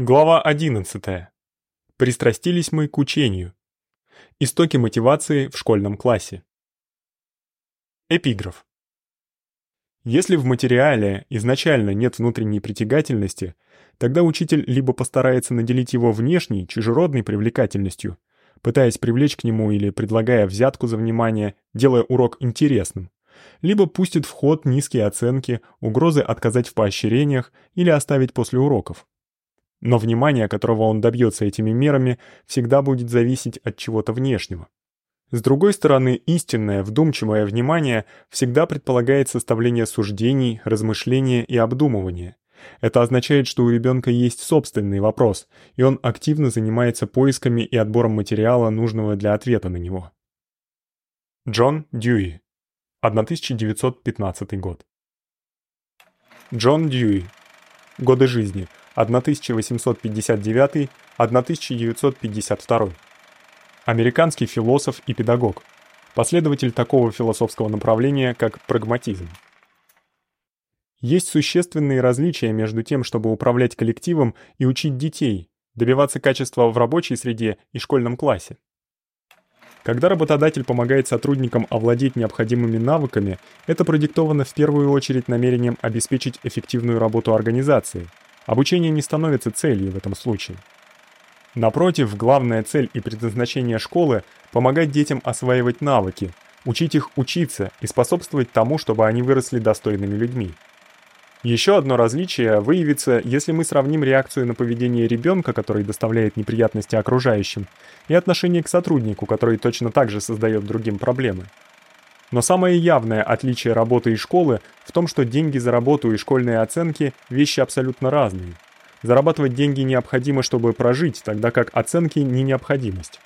Глава 11. Пристрастились мы к учению. Истоки мотивации в школьном классе. Эпиграф. Если в материале изначально нет внутренней притягательности, тогда учитель либо постарается наделить его внешней, чужеродной привлекательностью, пытаясь привлечь к нему или предлагая взятку за внимание, делая урок интересным, либо пустит в ход низкие оценки, угрозы отказать в поощрениях или оставить после уроков. Но внимание, которого он добьется этими мерами, всегда будет зависеть от чего-то внешнего. С другой стороны, истинное, вдумчивое внимание всегда предполагает составление суждений, размышления и обдумывания. Это означает, что у ребенка есть собственный вопрос, и он активно занимается поисками и отбором материала, нужного для ответа на него. Джон Дьюи. 1915 год. Джон Дьюи. Годы жизни 1859-1952. Американский философ и педагог. Последователь такого философского направления, как прагматизм. Есть существенные различия между тем, чтобы управлять коллективом и учить детей, добиваться качества в рабочей среде и школьном классе. Когда работодатель помогает сотрудникам овладеть необходимыми навыками, это продиктовано в первую очередь намерением обеспечить эффективную работу организации – Обучение не становится целью в этом случае. Напротив, главная цель и предназначение школы помогать детям осваивать навыки, учить их учиться и способствовать тому, чтобы они выросли достойными людьми. Еще одно различие выявится, если мы сравним реакцию на поведение ребенка, который доставляет неприятности окружающим, и отношение к сотруднику, который точно так же создает другим проблемы. Но самое явное отличие работы и школы в том, что деньги за работу и школьные оценки вещи абсолютно разные. Зарабатывать деньги необходимо, чтобы прожить, тогда как оценки не необходимость.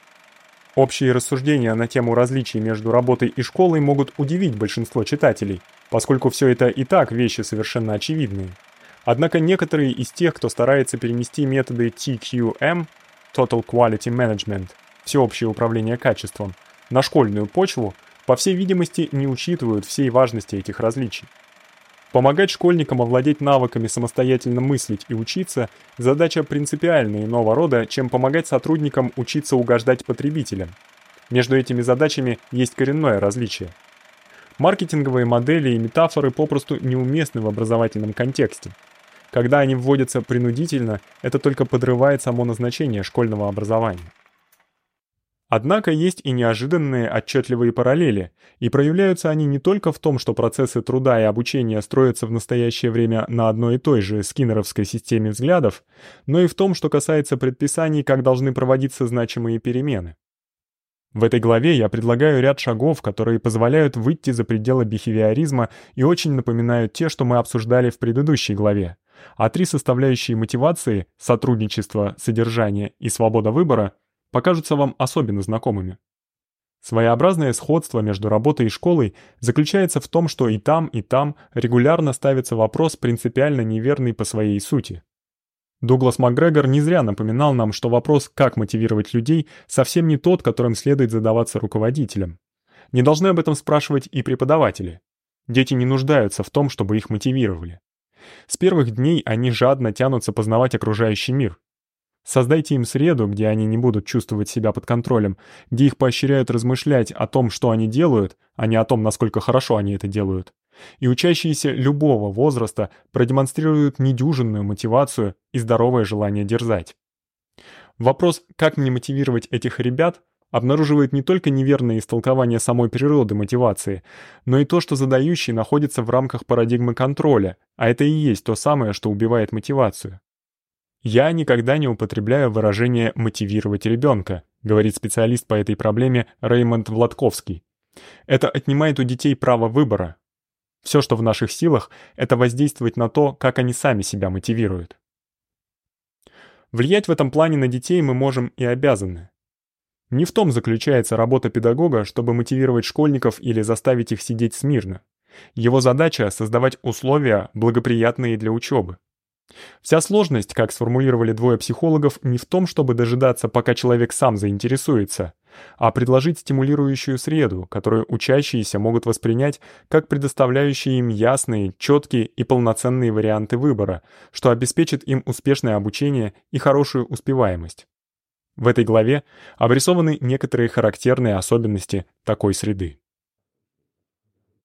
Общие рассуждения на тему различий между работой и школой могут удивить большинство читателей, поскольку все это и так вещи совершенно очевидные. Однако некоторые из тех, кто старается перенести методы TQM Total Quality Management, всеобщее управление качеством, на школьную почву, по всей видимости, не учитывают всей важности этих различий. Помогать школьникам овладеть навыками самостоятельно мыслить и учиться задача принципиально иного рода, чем помогать сотрудникам учиться угождать потребителям. Между этими задачами есть коренное различие. Маркетинговые модели и метафоры попросту неуместны в образовательном контексте. Когда они вводятся принудительно, это только подрывает само назначение школьного образования. Однако есть и неожиданные отчетливые параллели, и проявляются они не только в том, что процессы труда и обучения строятся в настоящее время на одной и той же скиннеровской системе взглядов, но и в том, что касается предписаний, как должны проводиться значимые перемены. В этой главе я предлагаю ряд шагов, которые позволяют выйти за пределы бихевиоризма и очень напоминают те, что мы обсуждали в предыдущей главе. А три составляющие мотивации — сотрудничество, содержание и свобода выбора покажутся вам особенно знакомыми. Своеобразное сходство между работой и школой заключается в том, что и там, и там регулярно ставится вопрос принципиально неверный по своей сути. Дуглас Макгрегор не зря напоминал нам, что вопрос, как мотивировать людей, совсем не тот, которым следует задаваться руководителям. Не должны об этом спрашивать и преподаватели. Дети не нуждаются в том, чтобы их мотивировали. С первых дней они жадно тянутся познавать окружающий мир. Создайте им среду, где они не будут чувствовать себя под контролем, где их поощряют размышлять о том, что они делают, а не о том, насколько хорошо они это делают. И учащиеся любого возраста продемонстрируют недюжинную мотивацию и здоровое желание дерзать. Вопрос, как мне мотивировать этих ребят, обнаруживает не только неверное истолкование самой природы мотивации, но и то, что задающий находится в рамках парадигмы контроля, а это и есть то самое, что убивает мотивацию. Я никогда не употребляю выражение мотивировать ребенка, говорит специалист по этой проблеме Реймонд Владковский. Это отнимает у детей право выбора. Все, что в наших силах, это воздействовать на то, как они сами себя мотивируют. Влиять в этом плане на детей мы можем и обязаны. Не в том заключается работа педагога, чтобы мотивировать школьников или заставить их сидеть смирно. Его задача создавать условия, благоприятные для учебы. Вся сложность, как сформулировали двое психологов, не в том, чтобы дожидаться, пока человек сам заинтересуется, а предложить стимулирующую среду, которую учащиеся могут воспринять как предоставляющие им ясные, чёткие и полноценные варианты выбора, что обеспечит им успешное обучение и хорошую успеваемость. В этой главе обрисованы некоторые характерные особенности такой среды.